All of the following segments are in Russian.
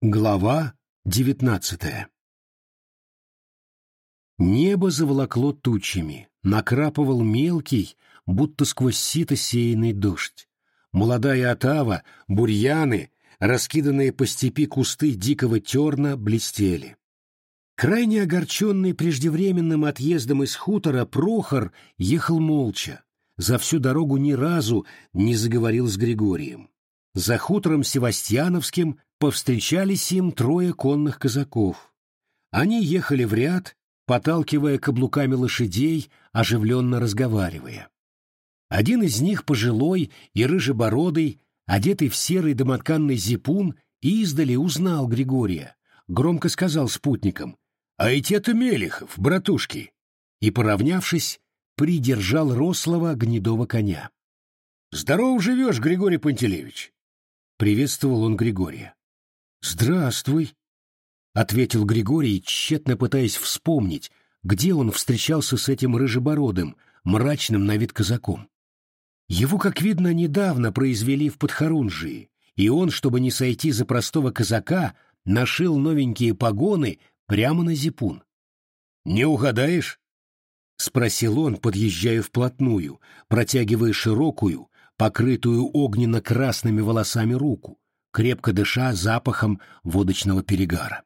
Глава девятнадцатая Небо заволокло тучами, накрапывал мелкий, будто сквозь сито сеянный дождь. Молодая отава, бурьяны, раскиданные по степи кусты дикого терна блестели. Крайне огорченный преждевременным отъездом из хутора Прохор ехал молча, за всю дорогу ни разу не заговорил с Григорием. За хутором Севастьяновским повстречались им трое конных казаков. Они ехали в ряд, поталкивая каблуками лошадей, оживленно разговаривая. Один из них, пожилой и рыжебородый, одетый в серый домотканный зипун, издали узнал Григория, громко сказал спутникам «А ведь это Мелехов, братушки!» и, поравнявшись, придержал рослого гнедого коня. «Здоров живешь, Григорий Пантелеевич!» Приветствовал он Григория. «Здравствуй!» — ответил Григорий, тщетно пытаясь вспомнить, где он встречался с этим рыжебородым, мрачным на вид казаком. Его, как видно, недавно произвели в Подхорунжии, и он, чтобы не сойти за простого казака, нашил новенькие погоны прямо на зипун. «Не угадаешь?» — спросил он, подъезжая вплотную, протягивая широкую, покрытую огненно-красными волосами руку, крепко дыша запахом водочного перегара.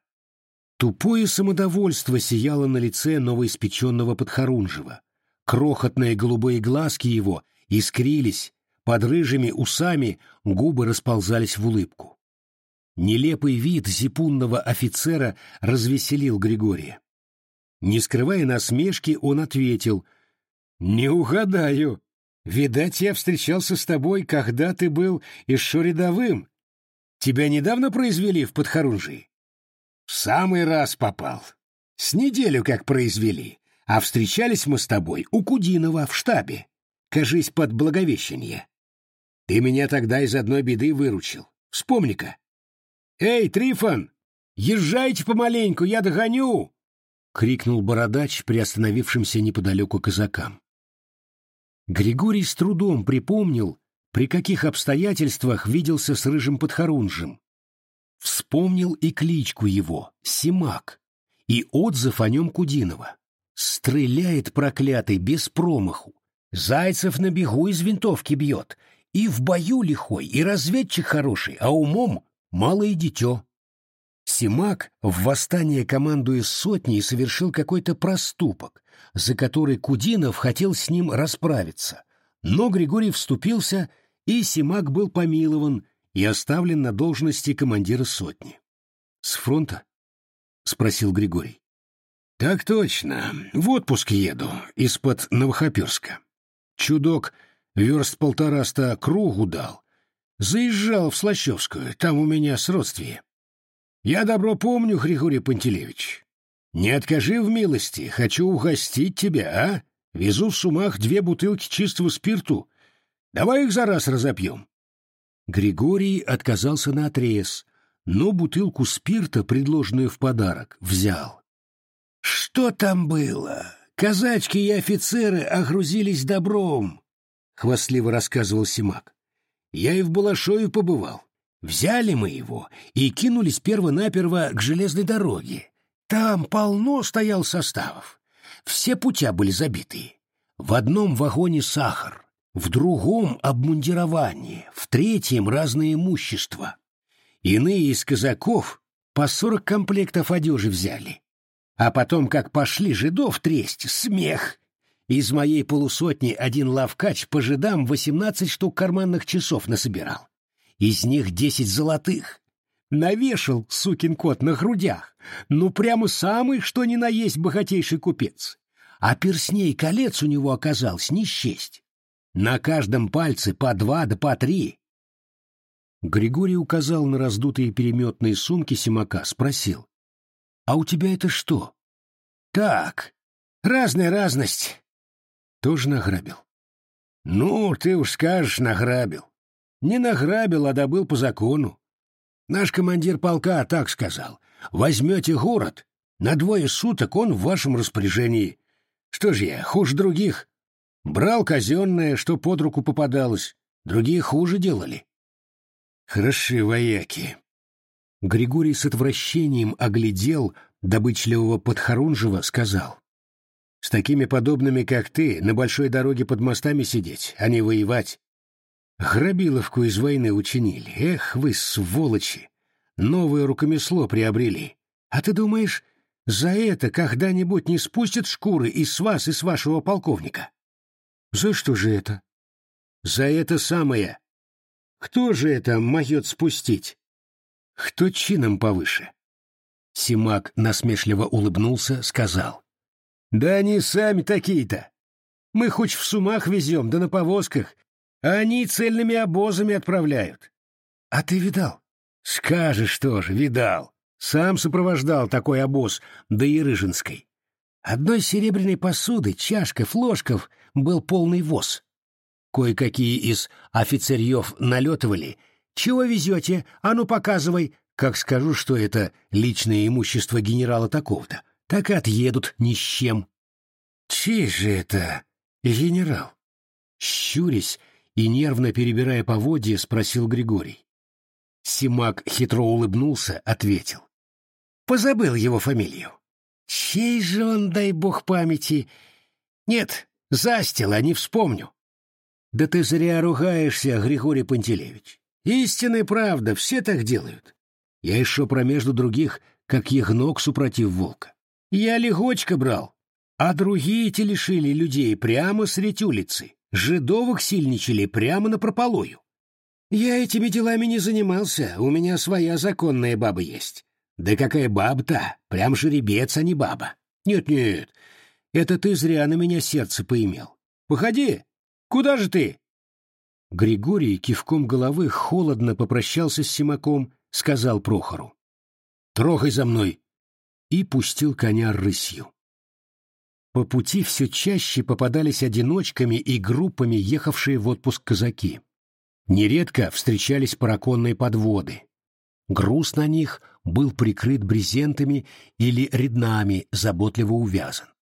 Тупое самодовольство сияло на лице новоиспеченного подхорунжего. Крохотные голубые глазки его искрились, под рыжими усами губы расползались в улыбку. Нелепый вид зипунного офицера развеселил Григория. Не скрывая насмешки, он ответил, «Не угадаю. Видать, я встречался с тобой, когда ты был еще рядовым. Тебя недавно произвели в Подхорунжии?» «В самый раз попал. С неделю как произвели, а встречались мы с тобой у Кудинова в штабе кажись, под Благовещение. Ты меня тогда из одной беды выручил. Вспомни-ка. Эй, Трифон, езжайте помаленьку, я догоню! — крикнул бородач приостановившимся неподалеку казакам. Григорий с трудом припомнил, при каких обстоятельствах виделся с рыжим подхорунжем. Вспомнил и кличку его — Симак, и отзыв о нем Кудинова. Стреляет проклятый без промаху, Зайцев на бегу из винтовки бьет. И в бою лихой, и разведчик хороший, а умом малое дитё. Симак в восстание командуя сотней совершил какой-то проступок, за который Кудинов хотел с ним расправиться. Но Григорий вступился, и Симак был помилован и оставлен на должности командира сотни. «С фронта?» — спросил Григорий. «Так точно. В отпуск еду, из-под Новохоперска. Чудок верст полтораста кругу дал. Заезжал в Слащевскую, там у меня сродствие. Я добро помню, Григорий Пантелеевич. Не откажи в милости, хочу угостить тебя, а? Везу в сумах две бутылки чистого спирту. Давай их за раз разопьем. Григорий отказался на отрез, но бутылку спирта, предложенную в подарок, взял. Что там было? Казачки и офицеры огрузились добром, — хвастливо рассказывал Симак. Я и в Балашове побывал. Взяли мы его и кинулись перво-наперво к железной дороге. Там полно стоял составов. Все путя были забиты. В одном вагоне сахар, в другом — обмундирование, в третьем — разное имущество. Иные из казаков по сорок комплектов одежи взяли. А потом, как пошли жидов тресть, смех. Из моей полусотни один лавкач по жидам восемнадцать штук карманных часов насобирал. Из них десять золотых. Навешал, сукин кот, на грудях. Ну, прямо самый, что ни на есть богатейший купец. А персней колец у него оказалось не счесть. На каждом пальце по два да по три. Григорий указал на раздутые переметные сумки Симака, спросил. А у тебя это что? Так, разная разность. Тоже награбил. Ну, ты уж скажешь, награбил. Не награбил, а добыл по закону. Наш командир полка так сказал. Возьмете город, на двое суток он в вашем распоряжении. Что же я, хуже других? Брал казенное, что под руку попадалось. Другие хуже делали. Хороши вояки. Григорий с отвращением оглядел добычливого подхорунжего, сказал. «С такими подобными, как ты, на большой дороге под мостами сидеть, а не воевать. Грабиловку из войны учинили. Эх вы, сволочи! Новое рукомесло приобрели. А ты думаешь, за это когда-нибудь не спустят шкуры и с вас, и с вашего полковника? За что же это? За это самое. Кто же это могет спустить? Кто чином повыше? Симак насмешливо улыбнулся, сказал. Да они сами такие-то. Мы хоть в сумах везем, да на повозках, а они цельными обозами отправляют. А ты видал? Скажешь тоже, видал. Сам сопровождал такой обоз до Ерыжинской. Одной серебряной посуды, чашков, ложков был полный воз. Кое-какие из офицерьев налетывали. «Чего везете? А ну показывай!» Как скажу, что это личное имущество генерала такого-то, так и отъедут ни с чем. Чей же это генерал? Щурясь и нервно перебирая поводья, спросил Григорий. Симак хитро улыбнулся, ответил. Позабыл его фамилию. Чей же он, дай бог памяти? Нет, застил, а не вспомню. Да ты зря ругаешься, Григорий Пантелеевич. Истинная правда, все так делают. Я еще промежду других, как ягнок супротив волка. Я легочка брал, а другие-те лишили людей прямо средь улицы. Жидовых сильничали прямо на прополую. Я этими делами не занимался, у меня своя законная баба есть. Да какая баба-то? Прям жеребец, а не баба. Нет-нет, это ты зря на меня сердце поимел. Походи, куда же ты? Григорий кивком головы холодно попрощался с Симаком, сказал Прохору. «Трогай за мной!» и пустил коня рысью. По пути все чаще попадались одиночками и группами ехавшие в отпуск казаки. Нередко встречались параконные подводы. Груз на них был прикрыт брезентами или реднами, заботливо увязан.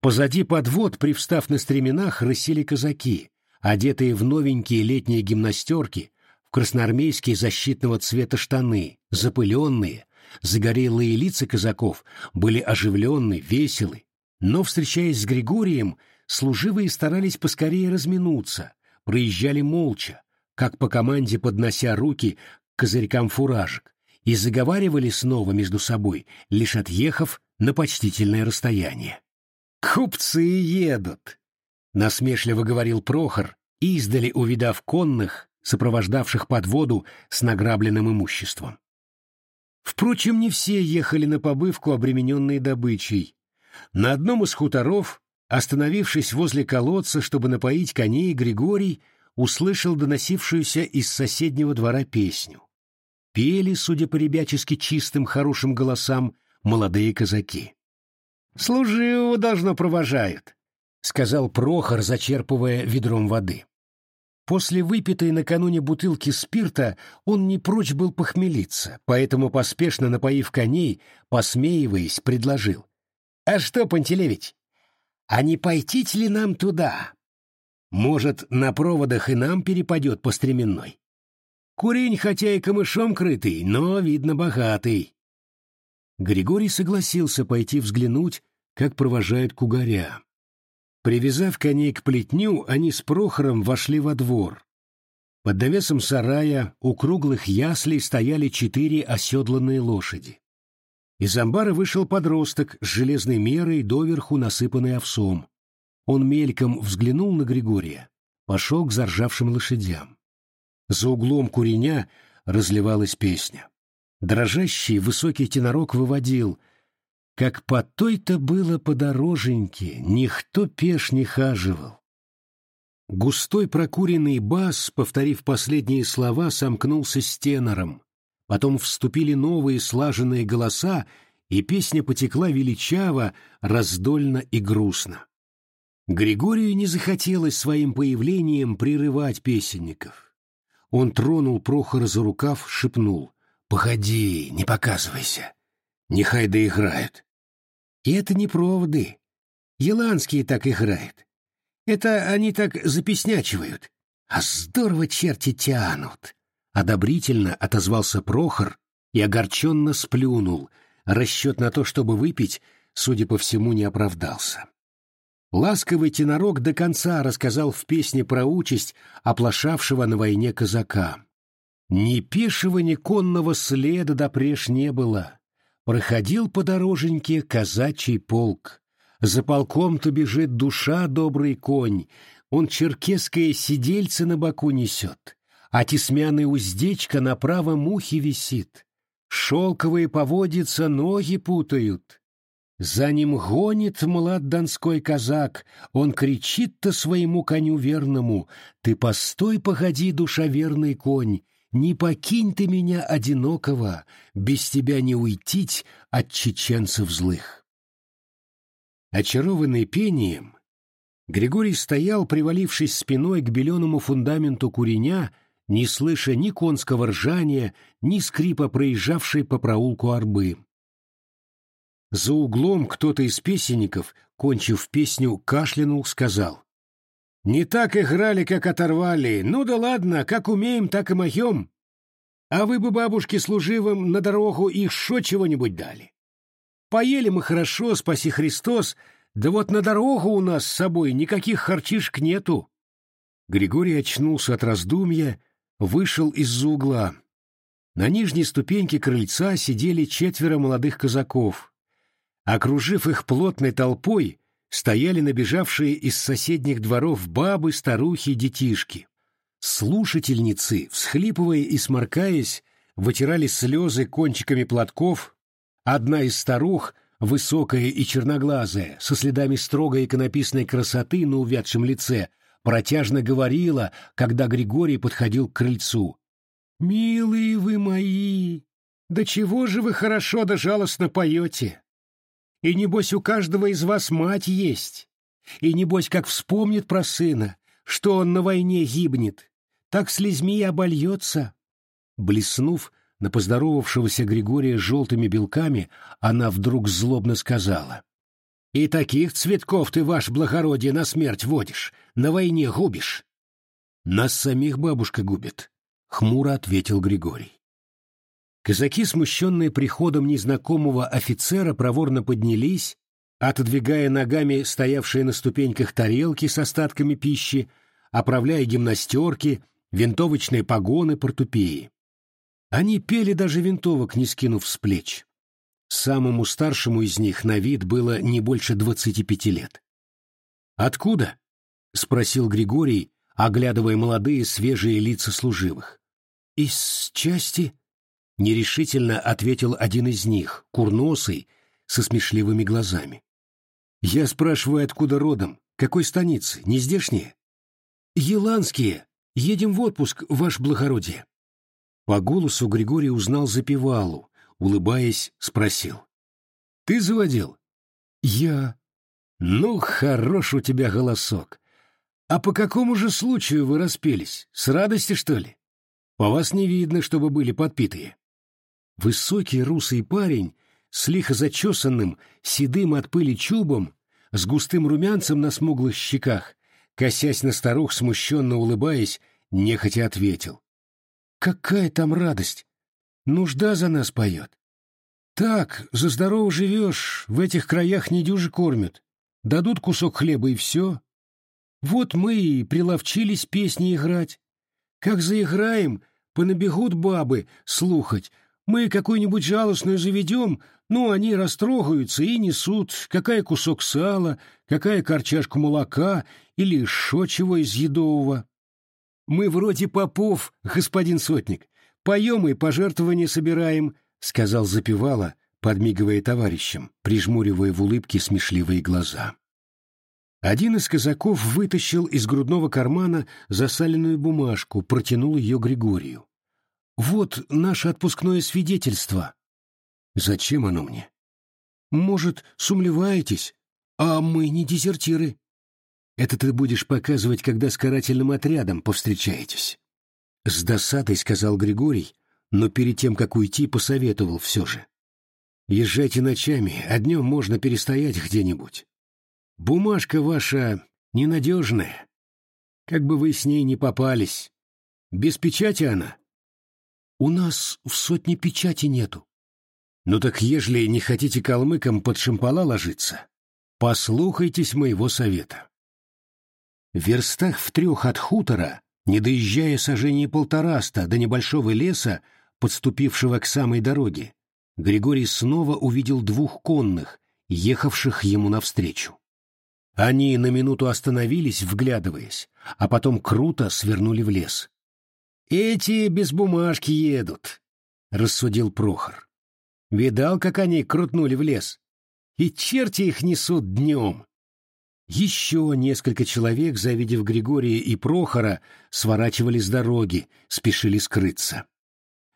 Позади подвод, привстав на стременах, рысили казаки, одетые в новенькие летние гимнастерки, в красноармейские защитного цвета штаны, запыленные, загорелые лица казаков были оживленны, веселы, но, встречаясь с Григорием, служивые старались поскорее разминуться, проезжали молча, как по команде поднося руки к козырькам фуражек, и заговаривали снова между собой, лишь отъехав на почтительное расстояние. «Купцы едут!» — насмешливо говорил Прохор, издали увидав конных, сопровождавших подводу с награбленным имуществом. Впрочем, не все ехали на побывку, обремененные добычей. На одном из хуторов, остановившись возле колодца, чтобы напоить коней, Григорий услышал доносившуюся из соседнего двора песню. Пели, судя по ребячески чистым хорошим голосам, молодые казаки. «Служивого должно провожают», — сказал Прохор, зачерпывая ведром воды. После выпитой накануне бутылки спирта он не прочь был похмелиться, поэтому, поспешно напоив коней, посмеиваясь, предложил. «А что, Пантелевич, а не пойти ли нам туда? Может, на проводах и нам перепадет по стременной? Курень хотя и камышом крытый, но, видно, богатый». Григорий согласился пойти взглянуть, как провожают кугаря. Привязав коней к плетню, они с Прохором вошли во двор. Под навесом сарая у круглых яслей стояли четыре оседланные лошади. Из амбара вышел подросток с железной мерой, доверху насыпанной овсом. Он мельком взглянул на Григория, пошел к заржавшим лошадям. За углом куреня разливалась песня. Дрожащий высокий тенорок выводил «Как по той-то было подороженьке, никто пеш не хаживал». Густой прокуренный бас, повторив последние слова, сомкнулся с тенором, Потом вступили новые слаженные голоса, и песня потекла величаво, раздольно и грустно. Григорию не захотелось своим появлением прерывать песенников. Он тронул Прохора за рукав, шепнул. «Походи, не показывайся. Нехай доиграют». И это не проводы. Еланские так играют. Это они так запеснячивают. А здорово черти тянут. Одобрительно отозвался Прохор и огорченно сплюнул. Расчет на то, чтобы выпить, судя по всему, не оправдался. Ласковый тенорок до конца рассказал в песне про участь оплошавшего на войне казака. Ни пешего, ни конного следа допреж не было. Проходил по дороженьке казачий полк. За полком-то бежит душа добрый конь, он черкесское сидельце на боку несет, а тесмяная уздечка на правом ухе висит. Шелковые поводица ноги путают. За ним гонит млад донской казак, он кричит-то своему коню верному, «Ты постой, погоди, душаверный конь, не покинь ты меня одинокого, без тебя не уйтить от чеченцев злых». Очарованный пением, Григорий стоял, привалившись спиной к беленому фундаменту куреня, не слыша ни конского ржания, ни скрипа проезжавшей по проулку арбы. За углом кто-то из песенников, кончив песню, кашлянул, сказал. «Не так играли, как оторвали. Ну да ладно, как умеем, так и моем. А вы бы бабушке служивым на дорогу шо чего-нибудь дали. Поели мы хорошо, спаси Христос, да вот на дорогу у нас с собой никаких харчишек нету». Григорий очнулся от раздумья, вышел из-за угла. На нижней ступеньке крыльца сидели четверо молодых казаков, Окружив их плотной толпой, стояли набежавшие из соседних дворов бабы, старухи, детишки. Слушательницы, всхлипывая и сморкаясь, вытирали слезы кончиками платков. Одна из старух, высокая и черноглазая, со следами строгой иконописной красоты на увядшем лице, протяжно говорила, когда Григорий подходил к крыльцу. «Милые вы мои! Да чего же вы хорошо да жалостно поете! И небось у каждого из вас мать есть. И небось как вспомнит про сына, что он на войне гибнет, так слезьми и обольется. Блеснув на поздоровавшегося Григория желтыми белками, она вдруг злобно сказала. «И таких цветков ты, ваш благородие, на смерть водишь, на войне губишь». «Нас самих бабушка губит», — хмуро ответил Григорий. Казаки, смущенные приходом незнакомого офицера, проворно поднялись, отодвигая ногами стоявшие на ступеньках тарелки с остатками пищи, оправляя гимнастерки, винтовочные погоны, портупеи. Они пели даже винтовок, не скинув с плеч. Самому старшему из них на вид было не больше двадцати пяти лет. «Откуда?» — спросил Григорий, оглядывая молодые свежие лица служивых. «Из части», Нерешительно ответил один из них, курносый, со смешливыми глазами. «Я спрашиваю, откуда родом? Какой станицы? Не здешние?» «Еланские. Едем в отпуск, ваше благородие». По голосу Григорий узнал запевалу, улыбаясь, спросил. «Ты заводил?» «Я». «Ну, хорош у тебя голосок. А по какому же случаю вы распелись? С радости, что ли? По вас не видно, чтобы были подпитые». Высокий русый парень с лихо зачесанным, седым от пыли чубом, с густым румянцем на смуглых щеках, косясь на старух, смущенно улыбаясь, нехотя ответил. «Какая там радость! Нужда за нас поет. Так, за здорово живешь, в этих краях недюже кормят. Дадут кусок хлеба и все. Вот мы и приловчились песни играть. Как заиграем, понабегут бабы слухать, мы какую-нибудь жалостную заведем, ну, они растрогаются и несут, какая кусок сала, какая корчашку молока или шо чего из едового. Мы вроде попов, господин сотник, поем и пожертвования собираем, — сказал запевала, подмигивая товарищам, прижмуривая в улыбке смешливые глаза. Один из казаков вытащил из грудного кармана засаленную бумажку, протянул ее Григорию. Вот наше отпускное свидетельство. Зачем оно мне? Может, сумлеваетесь? А мы не дезертиры. Это ты будешь показывать, когда с карательным отрядом повстречаетесь. С досадой сказал Григорий, но перед тем, как уйти, посоветовал все же. Езжайте ночами, а днем можно перестоять где-нибудь. Бумажка ваша ненадежная. Как бы вы с ней не попались. Без печати она. У нас в сотне печати нету. Ну так ежели не хотите калмыкам под шампала ложиться, послухайтесь моего совета. В верстах в трех от хутора, не доезжая сожжения полтораста до небольшого леса, подступившего к самой дороге, Григорий снова увидел двух конных, ехавших ему навстречу. Они на минуту остановились, вглядываясь, а потом круто свернули в лес. «Эти без бумажки едут», — рассудил Прохор. «Видал, как они крутнули в лес? И черти их несут днем». Еще несколько человек, завидев Григория и Прохора, сворачивали с дороги, спешили скрыться.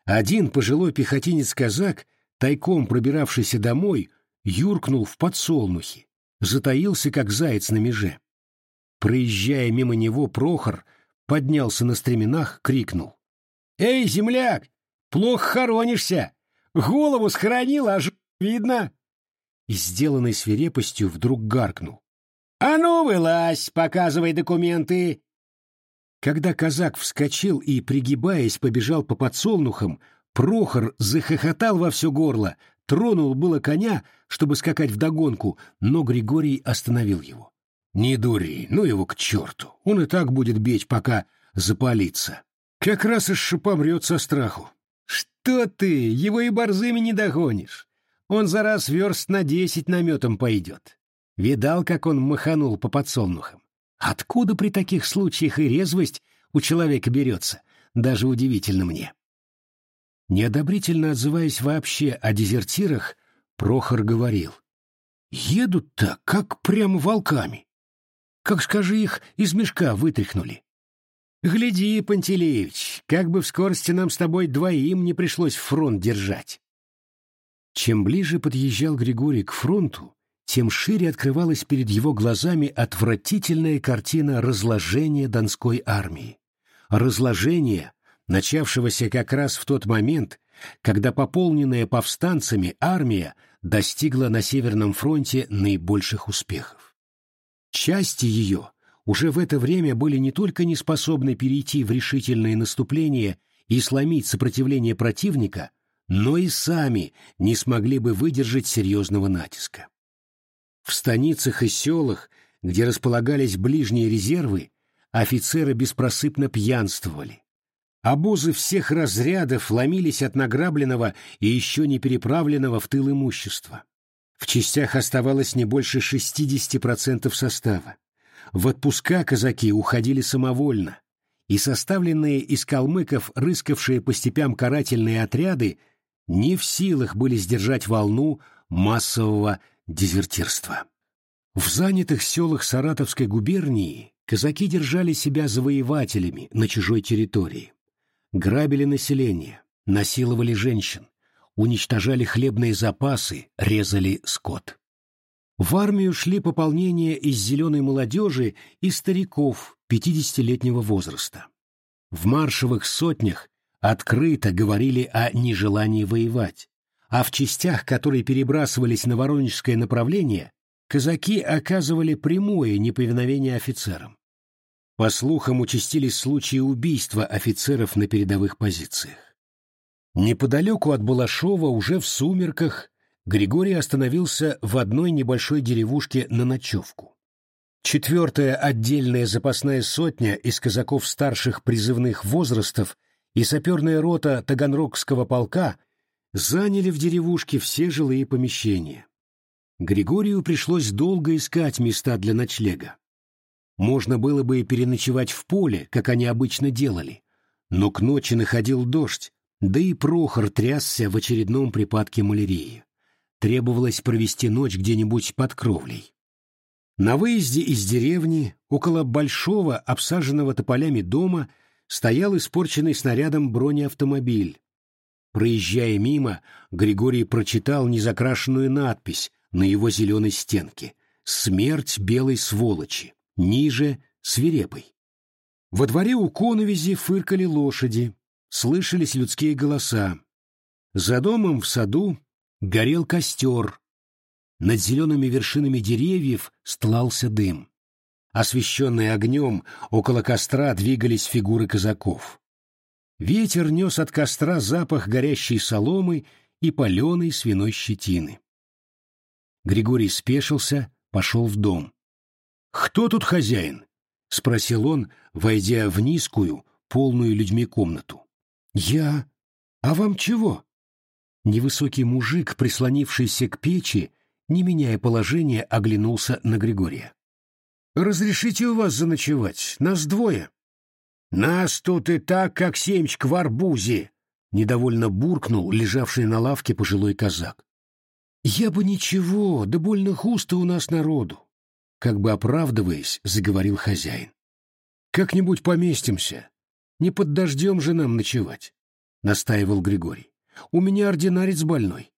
Один пожилой пехотинец-казак, тайком пробиравшийся домой, юркнул в подсолнухи, затаился, как заяц на меже. Проезжая мимо него, Прохор поднялся на стременах, крикнул. «Эй, земляк, плохо хоронишься! Голову схоронил, аж видно!» И, сделанной свирепостью, вдруг гаркнул. «А ну, вылазь, показывай документы!» Когда казак вскочил и, пригибаясь, побежал по подсолнухам, Прохор захохотал во все горло, тронул было коня, чтобы скакать вдогонку, но Григорий остановил его. «Не дури, ну его к черту, он и так будет бечь, пока запалится. Как раз аж помрет со страху». «Что ты, его и борзыми не догонишь. Он за раз верст на десять наметом пойдет. Видал, как он маханул по подсолнухам? Откуда при таких случаях и резвость у человека берется? Даже удивительно мне». Неодобрительно отзываясь вообще о дезертирах, Прохор говорил. «Едут-то, как прям волками. Как, скажи, их из мешка вытряхнули. Гляди, Пантелеевич, как бы в скорости нам с тобой двоим не пришлось фронт держать». Чем ближе подъезжал Григорий к фронту, тем шире открывалась перед его глазами отвратительная картина разложения Донской армии. Разложение, начавшегося как раз в тот момент, когда пополненная повстанцами армия достигла на Северном фронте наибольших успехов. Части ее уже в это время были не только не способны перейти в решительное наступление и сломить сопротивление противника, но и сами не смогли бы выдержать серьезного натиска. В станицах и селах, где располагались ближние резервы, офицеры беспросыпно пьянствовали, Обозы всех разрядов ломились от награбленного и еще не переправленного в тыл имущества. В частях оставалось не больше 60% состава. В отпуска казаки уходили самовольно, и составленные из калмыков, рыскавшие по степям карательные отряды, не в силах были сдержать волну массового дезертирства. В занятых селах Саратовской губернии казаки держали себя завоевателями на чужой территории грабили население, насиловали женщин, уничтожали хлебные запасы, резали скот. В армию шли пополнения из зеленой молодежи и стариков 50-летнего возраста. В маршевых сотнях открыто говорили о нежелании воевать, а в частях, которые перебрасывались на воронежское направление, казаки оказывали прямое неповиновение офицерам. По слухам, участились случаи убийства офицеров на передовых позициях. Неподалеку от Балашова, уже в сумерках, Григорий остановился в одной небольшой деревушке на ночевку. Четвертая отдельная запасная сотня из казаков старших призывных возрастов и саперная рота Таганрогского полка заняли в деревушке все жилые помещения. Григорию пришлось долго искать места для ночлега. Можно было бы и переночевать в поле, как они обычно делали. Но к ночи находил дождь, да и Прохор трясся в очередном припадке малярии. Требовалось провести ночь где-нибудь под кровлей. На выезде из деревни, около большого, обсаженного тополями дома, стоял испорченный снарядом бронеавтомобиль. Проезжая мимо, Григорий прочитал незакрашенную надпись на его зеленой стенке «Смерть белой сволочи» ниже — свирепый. Во дворе у коновизи фыркали лошади, слышались людские голоса. За домом в саду горел костер. Над зелеными вершинами деревьев стлался дым. Освещенные огнем, около костра двигались фигуры казаков. Ветер нес от костра запах горящей соломы и паленой свиной щетины. Григорий спешился, пошел в дом. «Кто тут хозяин?» — спросил он, войдя в низкую, полную людьми комнату. «Я. А вам чего?» Невысокий мужик, прислонившийся к печи, не меняя положения, оглянулся на Григория. «Разрешите у вас заночевать? Нас двое». «Нас тут и так, как семечко в арбузе!» — недовольно буркнул лежавший на лавке пожилой казак. «Я бы ничего, да больно густо у нас народу», — как бы оправдываясь, заговорил хозяин. «Как-нибудь поместимся. Не под дождем же нам ночевать», — настаивал Григорий. «У меня ординарец больной».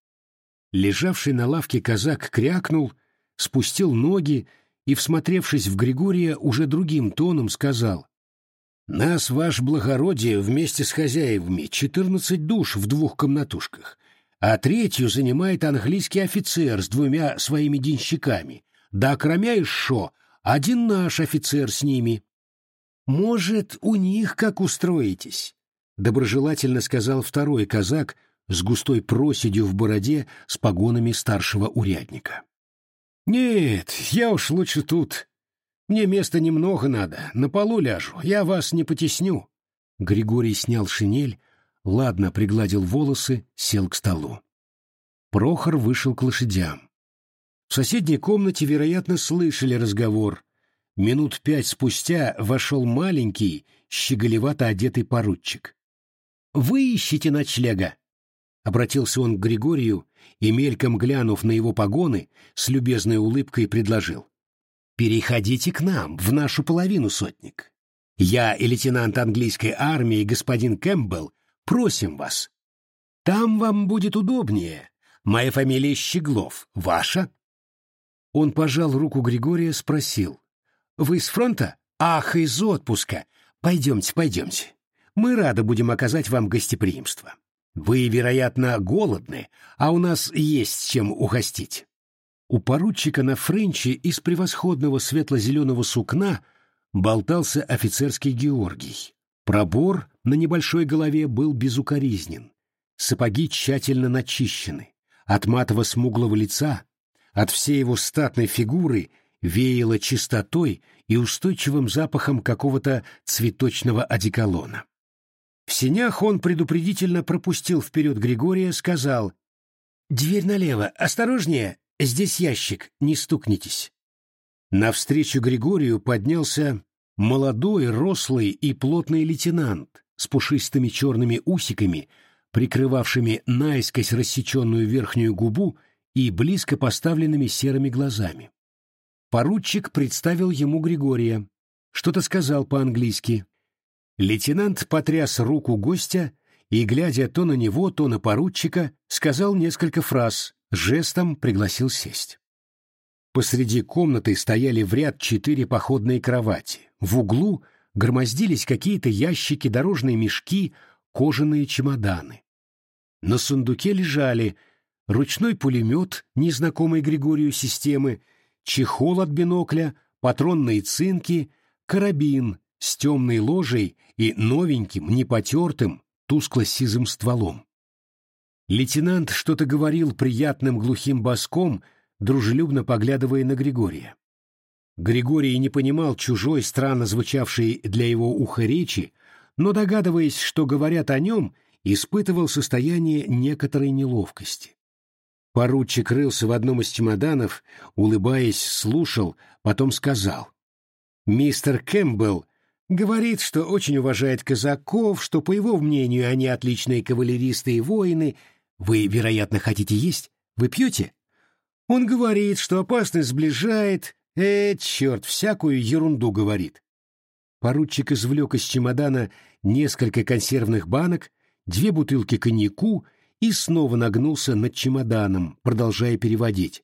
Лежавший на лавке казак крякнул, спустил ноги и, всмотревшись в Григория, уже другим тоном сказал нас, ваше благородие, вместе с хозяевами четырнадцать душ в двух комнатушках, а третью занимает английский офицер с двумя своими денщиками, да кроме еще один наш офицер с ними. Может, у них как устроитесь? Доброжелательно сказал второй казак с густой проседью в бороде с погонами старшего урядника. Нет, я уж лучше тут, мне места немного надо, на полу ляжу, я вас не потесню. Григорий снял шинель, ладно пригладил волосы, сел к столу. Прохор вышел к лошадям. В соседней комнате, вероятно, слышали разговор. Минут пять спустя вошел маленький, щеголевато одетый поручик. «Вы ищете ночлега?» Обратился он к Григорию и, мельком глянув на его погоны, с любезной улыбкой предложил. Переходите к нам, в нашу половину, сотник. Я и лейтенант английской армии господин Кэмпбелл просим вас. Там вам будет удобнее. Моя фамилия Щеглов. Ваша?» Он пожал руку Григория, спросил. «Вы с фронта? Ах, из отпуска. Пойдемте, пойдемте. Мы рады будем оказать вам гостеприимство. Вы, вероятно, голодны, а у нас есть чем угостить». У поручика на френче из превосходного светло-зеленого сукна болтался офицерский Георгий. Пробор на небольшой голове был безукоризнен. Сапоги тщательно начищены. От матово-смуглого лица, от всей его статной фигуры веяло чистотой и устойчивым запахом какого-то цветочного одеколона. В синях он предупредительно пропустил вперед Григория, сказал «Дверь налево, осторожнее, Здесь ящик, не стукнитесь. Навстречу Григорию поднялся молодой, рослый и плотный лейтенант с пушистыми черными усиками, прикрывавшими наискось рассеченную верхнюю губу и близко поставленными серыми глазами. Поручик представил ему Григория, что-то сказал по-английски. Лейтенант потряс руку гостя и, глядя то на него, то на поручика, сказал несколько фраз, жестом пригласил сесть. Посреди комнаты стояли в ряд четыре походные кровати. В углу громоздились какие-то ящики, дорожные мешки, кожаные чемоданы. На сундуке лежали ручной пулемет незнакомой Григорию системы, чехол от бинокля, патронные цинки, карабин с темной ложей и новеньким, непотертым, тускло-сизым стволом. Лейтенант что-то говорил приятным глухим боском, дружелюбно поглядывая на Григория. Григорий не понимал чужой, странно звучавшей для его уха речи, но, догадываясь, что говорят о нем, испытывал состояние некоторой неловкости. Поручик рылся в одном из чемоданов, улыбаясь, слушал, потом сказал. «Мистер Кэмпбелл говорит, что очень уважает казаков, что, по его мнению, они отличные кавалеристы и воины, вы, вероятно, хотите есть? Вы пьете? Он говорит, что опасность сближает. Э, черт, всякую ерунду говорит. Поручик извлек из чемодана несколько консервных банок, две бутылки коньяку и снова нагнулся над чемоданом, продолжая переводить.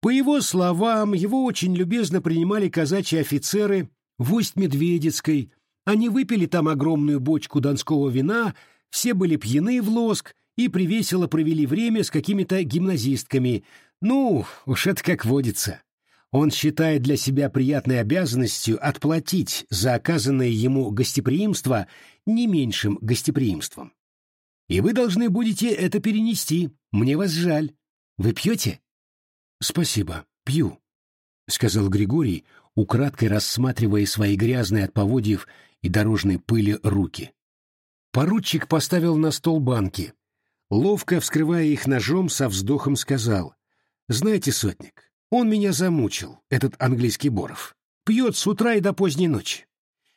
По его словам, его очень любезно принимали казачьи офицеры в Усть-Медведецкой. Они выпили там огромную бочку донского вина, все были пьяны в лоск, и привесело провели время с какими-то гимназистками. Ну, уж это как водится. Он считает для себя приятной обязанностью отплатить за оказанное ему гостеприимство не меньшим гостеприимством. И вы должны будете это перенести. Мне вас жаль. Вы пьете? Спасибо, пью, — сказал Григорий, украдкой рассматривая свои грязные от поводьев и дорожной пыли руки. Поручик поставил на стол банки. Ловко вскрывая их ножом, со вздохом сказал. «Знаете, сотник, он меня замучил, этот английский Боров. Пьет с утра и до поздней ночи.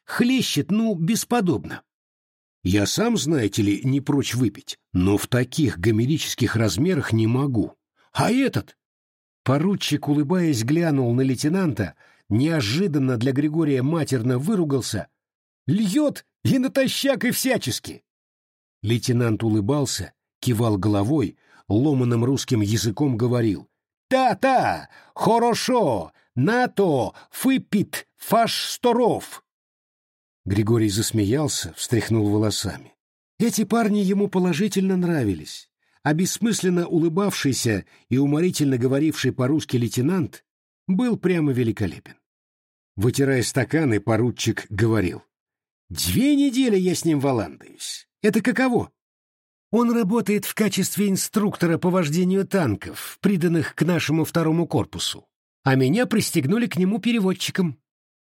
Хлещет, ну, бесподобно. Я сам, знаете ли, не прочь выпить, но в таких гомерических размерах не могу. А этот? Поручик, улыбаясь, глянул на лейтенанта, неожиданно для Григория матерно выругался. Льет и натощак, и всячески. Лейтенант улыбался, кивал головой, ломаным русским языком говорил. «Та-та! Хорошо! Нато! Фыпит! Фаш сторов!» Григорий засмеялся, встряхнул волосами. Эти парни ему положительно нравились, а бессмысленно улыбавшийся и уморительно говоривший по-русски лейтенант был прямо великолепен. Вытирая стаканы, поручик говорил. «Две недели я с ним валандаюсь. Это каково?» Он работает в качестве инструктора по вождению танков, приданных к нашему второму корпусу, а меня пристегнули к нему переводчиком.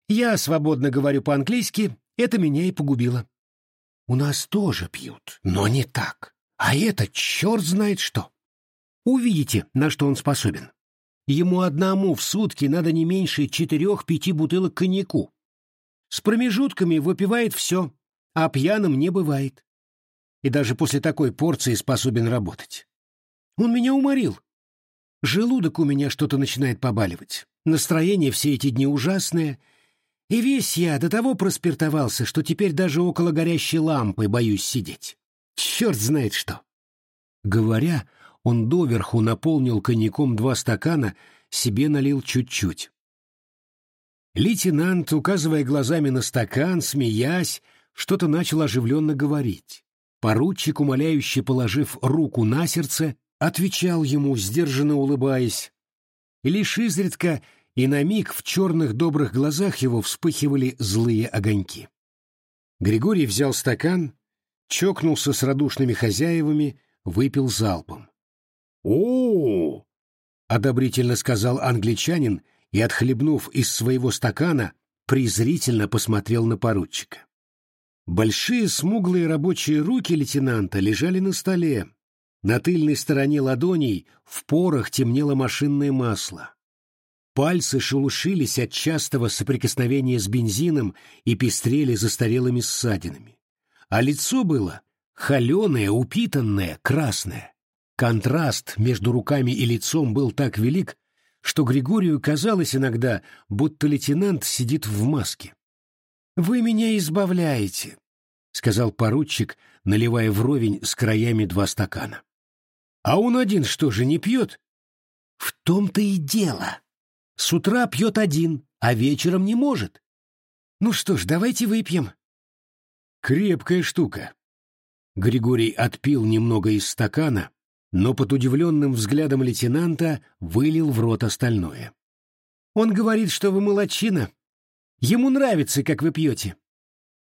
Я свободно говорю по-английски, это меня и погубило. У нас тоже пьют, но не так. А это черт знает что. Увидите, на что он способен. Ему одному в сутки надо не меньше четырех-пяти бутылок коньяку. С промежутками выпивает все, а пьяным не бывает. И даже после такой порции способен работать. Он меня уморил. Желудок у меня что-то начинает побаливать. Настроение все эти дни ужасное — и весь я до того проспиртовался, что теперь даже около горящей лампы боюсь сидеть. Черт знает что. Говоря, он доверху наполнил коньяком два стакана, себе налил чуть-чуть. Лейтенант, указывая глазами на стакан, смеясь, что-то начал оживленно говорить. Поручик, умоляюще положив руку на сердце, отвечал ему, сдержанно улыбаясь. И лишь изредка и на миг в черных добрых глазах его вспыхивали злые огоньки. Григорий взял стакан, чокнулся с радушными хозяевами, выпил залпом. о, одобрительно сказал англичанин и, отхлебнув из своего стакана, презрительно посмотрел на поручика. Большие смуглые рабочие руки лейтенанта лежали на столе. На тыльной стороне ладоней в порах темнело машинное масло. Пальцы шелушились от частого соприкосновения с бензином и пестрели застарелыми ссадинами. А лицо было холеное, упитанное, красное. Контраст между руками и лицом был так велик, что Григорию казалось иногда, будто лейтенант сидит в маске. «Вы меня избавляете», — сказал поручик, наливая вровень с краями два стакана. «А он один что же, не пьет?» «В том-то и дело», с утра пьет один, а вечером не может. Ну что ж, давайте выпьем. Крепкая штука. Григорий отпил немного из стакана, но под удивленным взглядом лейтенанта вылил в рот остальное. Он говорит, что вы молодчина. Ему нравится, как вы пьете.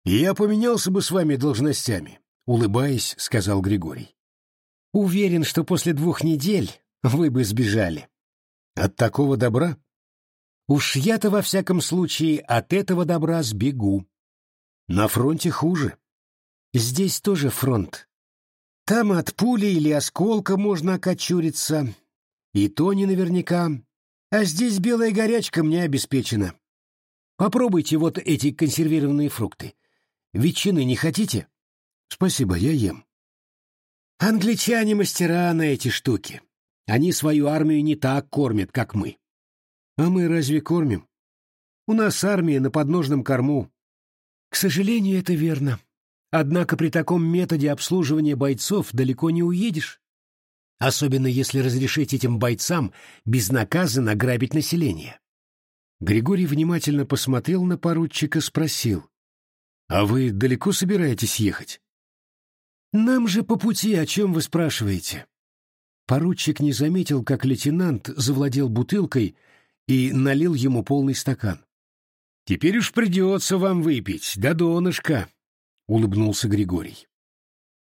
Я поменялся бы с вами должностями, улыбаясь, сказал Григорий. Уверен, что после двух недель вы бы сбежали. От такого добра? Уж я-то во всяком случае от этого добра сбегу. На фронте хуже. Здесь тоже фронт. Там от пули или осколка можно окочуриться. И то не наверняка. А здесь белая горячка мне обеспечена. Попробуйте вот эти консервированные фрукты. Ветчины не хотите? Спасибо, я ем. Англичане мастера на эти штуки. Они свою армию не так кормят, как мы. А мы разве кормим? У нас армия на подножном корму. К сожалению, это верно. Однако при таком методе обслуживания бойцов далеко не уедешь. Особенно если разрешить этим бойцам безнаказанно грабить население. Григорий внимательно посмотрел на поручика, спросил. «А вы далеко собираетесь ехать?» «Нам же по пути, о чем вы спрашиваете?» Поручик не заметил, как лейтенант завладел бутылкой и налил ему полный стакан. «Теперь уж придется вам выпить, да донышко. улыбнулся Григорий.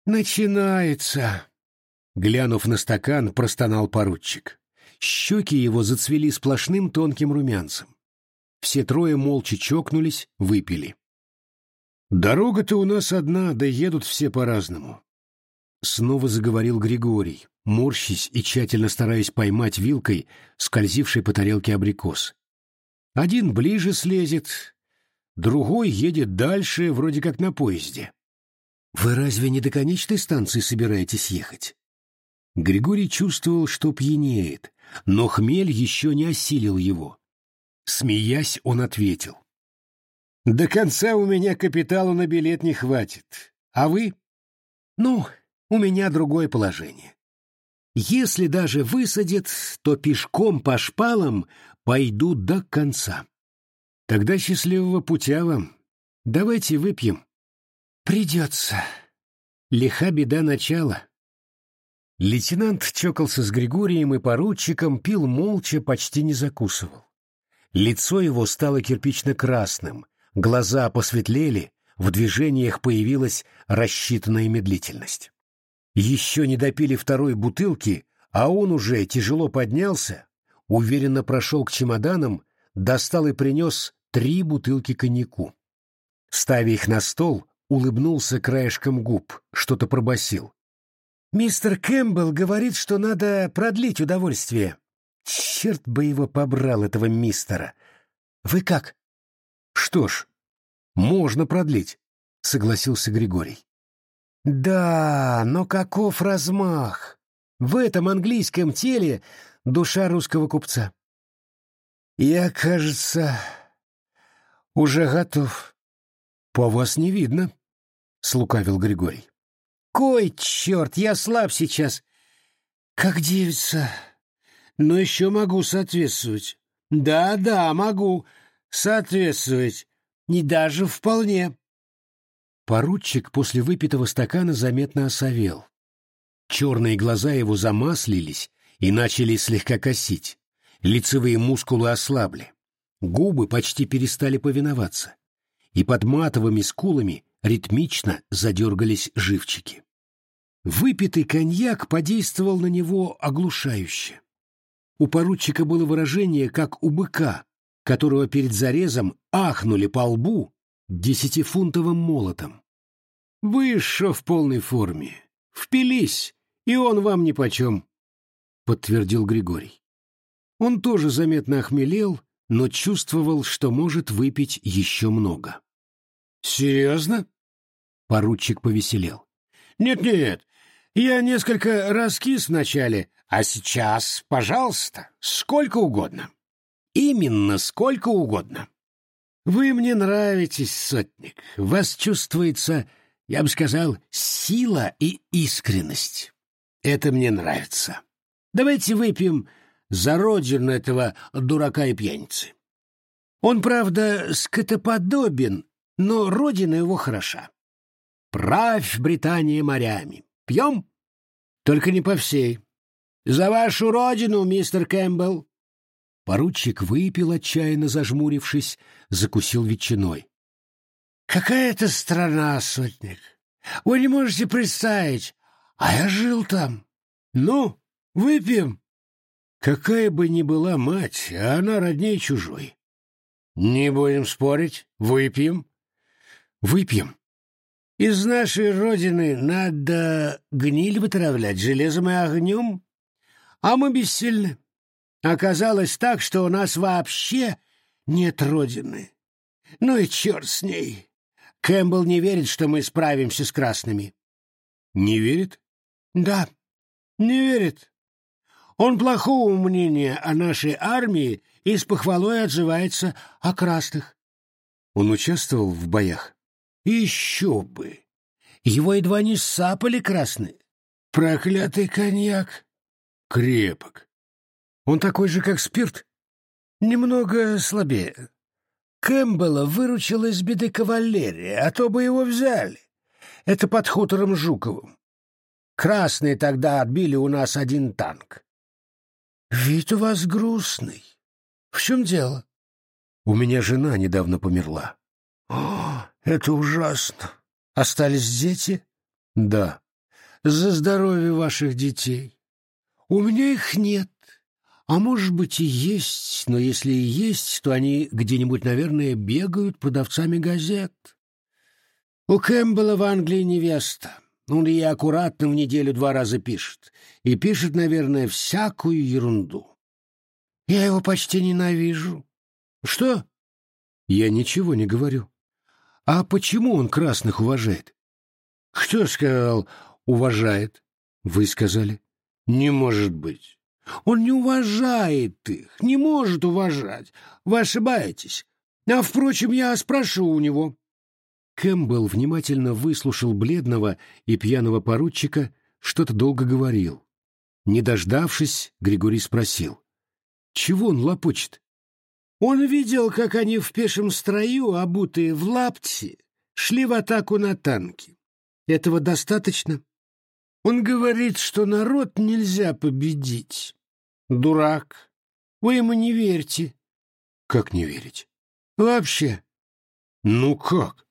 Начинается. Глянув на стакан, простонал поручик. Щеки его зацвели сплошным тонким румянцем. Все трое молча чокнулись, выпили. «Дорога-то у нас одна, да едут все по-разному». Снова заговорил Григорий, морщись и тщательно стараясь поймать вилкой скользивший по тарелке абрикос. Один ближе слезет, другой едет дальше, вроде как на поезде. Вы разве не до конечной станции собираетесь ехать? Григорий чувствовал, что пьянеет, но хмель еще не осилил его. Смеясь, он ответил. «До конца у меня капиталу на билет не хватит. А вы?» «Ну, у меня другое положение. Если даже высадят, то пешком по шпалам пойду до конца. Тогда счастливого путя вам. Давайте выпьем. Придется. Лиха беда начала. Лейтенант чокался с Григорием и поручиком, пил молча, почти не закусывал. Лицо его стало кирпично-красным, глаза посветлели, в движениях появилась рассчитанная медлительность. Еще не допили второй бутылки, а он уже тяжело поднялся, уверенно прошел к чемоданам, достал и принес три бутылки коньяку. Ставя их на стол, улыбнулся краешком губ, что-то пробасил. «Мистер Кэмпбелл говорит, что надо продлить удовольствие. Черт бы его побрал, этого мистера. Вы как?» «Что ж, можно продлить», — согласился Григорий. «Да, но каков размах! В этом английском теле душа русского купца. Я, кажется, уже готов. По вас не видно, — слукавил Григорий. Кой черт, я слаб сейчас. Как девица. Но еще могу соответствовать. Да-да, могу соответствовать. Не даже вполне. Поручик после выпитого стакана заметно осовел. Черные глаза его замаслились и начали слегка косить. Лицевые мускулы ослабли. Губы почти перестали повиноваться. И под матовыми скулами ритмично задергались живчики. Выпитый коньяк подействовал на него оглушающе. У поручика было выражение, как у быка, которого перед зарезом ахнули по лбу десятифунтовым молотом. Вы шо в полной форме. Впились, и он вам нипочем, — подтвердил Григорий. Он тоже заметно охмелел, но чувствовал, что может выпить еще много. «Серьезно?» — поручик повеселел. «Нет-нет, я несколько раскис вначале, а сейчас, пожалуйста, сколько угодно. Именно сколько угодно. Вы мне нравитесь, сотник. вас чувствуется, я бы сказал, сила и искренность. Это мне нравится. Давайте выпьем за родину этого дурака и пьяницы. Он, правда, скотоподобен, но родина его хороша. Правь, Британия, морями. Пьем? Только не по всей. За вашу родину, мистер Кэмпбелл. Поручик выпил, отчаянно зажмурившись, закусил ветчиной. «Какая это страна, сотник! Вы не можете представить, а я жил там. Ну, выпьем!» Какая бы ни была мать, а она роднее чужой. Не будем спорить, выпьем. Выпьем. Из нашей родины надо гниль вытравлять железом и огнем, а мы бессильны. Оказалось так, что у нас вообще нет родины. Ну и черт с ней. Кэмпбелл не верит, что мы справимся с красными. Не верит? Да, не верит. Он плохого мнения о нашей армии и с похвалой отзывается о красных. Он участвовал в боях? Еще бы! Его едва не сапали красные. Проклятый коньяк! Крепок. Он такой же, как спирт? Немного слабее. Кэмпбелла выручила из беды кавалерия, а то бы его взяли. Это под хутором Жуковым. Красные тогда отбили у нас один танк. Вид у вас грустный. В чем дело? У меня жена недавно померла. О, это ужасно. Остались дети? Да. За здоровье ваших детей. У меня их нет. А может быть и есть, но если и есть, то они где-нибудь, наверное, бегают продавцами газет. У Кэмпбелла в Англии невеста. Он ей аккуратно в неделю два раза пишет. И пишет, наверное, всякую ерунду. Я его почти ненавижу. Что? Я ничего не говорю. А почему он красных уважает? Кто сказал «уважает»? Вы сказали. Не может быть. Он не уважает их, не может уважать. Вы ошибаетесь. А, впрочем, я спрошу у него. Кэмпбелл внимательно выслушал бледного и пьяного поручика, что-то долго говорил. Не дождавшись, Григорий спросил. «Чего он лопочет?» Он видел, как они в пешем строю, обутые в лапти, шли в атаку на танки. Этого достаточно. Он говорит, что народ нельзя победить. Дурак. Вы ему не верьте. Как не верить? Вообще. Ну как?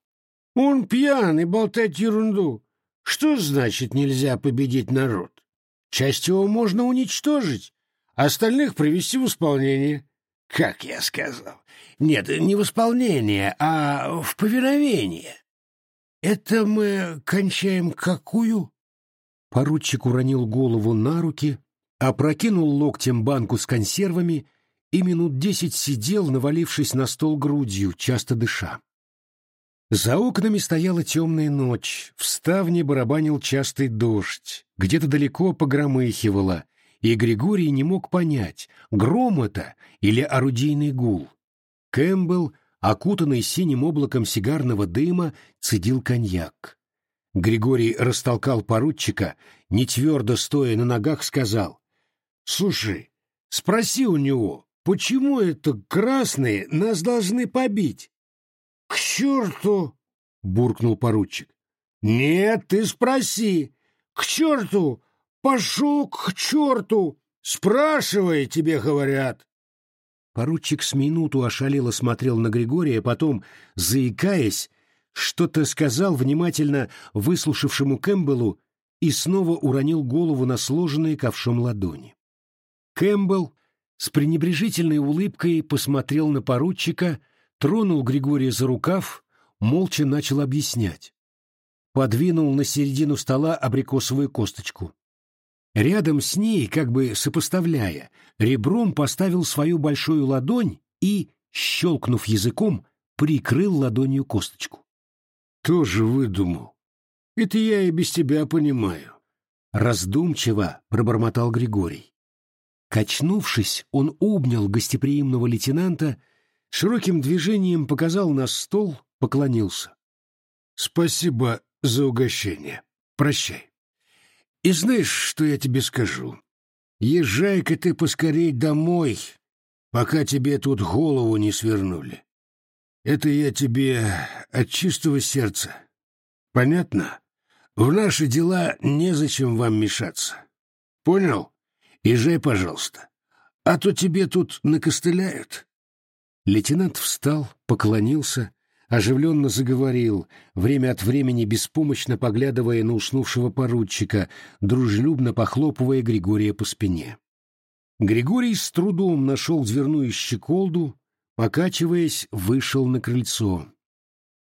Он пьяный, болтает ерунду. Что значит нельзя победить народ? Часть его можно уничтожить, остальных привести в исполнение. Как я сказал? Нет, не в исполнение, а в повиновение. Это мы кончаем какую? Поручик уронил голову на руки, опрокинул локтем банку с консервами и минут десять сидел, навалившись на стол грудью, часто дыша. За окнами стояла темная ночь, в ставне барабанил частый дождь, где-то далеко погромыхивало, и Григорий не мог понять, гром это или орудийный гул. Кэмпбелл, окутанный синим облаком сигарного дыма, цедил коньяк. Григорий растолкал поручика, не твердо стоя на ногах, сказал, «Слушай, спроси у него, почему это красные нас должны побить?» «К черту!» — буркнул поручик. «Нет, ты спроси! К черту! Пошел к черту! Спрашивай, тебе говорят!» Поручик с минуту ошалело смотрел на Григория, потом, заикаясь, что-то сказал внимательно выслушавшему Кэмпбеллу и снова уронил голову на сложенные ковшом ладони. Кэмпбелл с пренебрежительной улыбкой посмотрел на поручика, тронул Григория за рукав, молча начал объяснять. Подвинул на середину стола абрикосовую косточку. Рядом с ней, как бы сопоставляя, ребром поставил свою большую ладонь и, щелкнув языком, прикрыл ладонью косточку. «Тоже выдумал. Это я и без тебя понимаю», — раздумчиво пробормотал Григорий. Качнувшись, он обнял гостеприимного лейтенанта, широким движением показал на стол, поклонился. «Спасибо за угощение. Прощай». И знаешь, что я тебе скажу? Езжай-ка ты поскорей домой, пока тебе тут голову не свернули. Это я тебе от чистого сердца. Понятно? В наши дела незачем вам мешаться. Понял? Езжай, пожалуйста. А то тебе тут накостыляют. Лейтенант встал, поклонился, оживленно заговорил, время от времени беспомощно поглядывая на уснувшего поручика, дружелюбно похлопывая Григория по спине. Григорий с трудом нашел дверную щеколду, покачиваясь, вышел на крыльцо.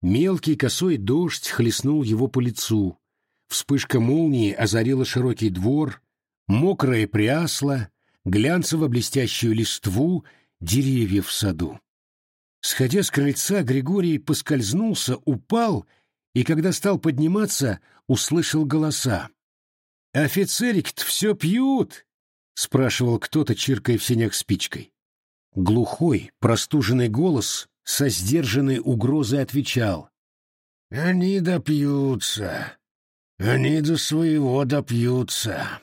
Мелкий косой дождь хлестнул его по лицу. Вспышка молнии озарила широкий двор, мокрое прясло, глянцево-блестящую листву деревьев в саду. Сходя с крыльца, Григорий поскользнулся, упал и, когда стал подниматься, услышал голоса. «Офицерик-то все пьют!» — спрашивал кто-то, чиркая в синях спичкой. Глухой, простуженный голос со сдержанной угрозой отвечал. «Они допьются. Они до своего допьются».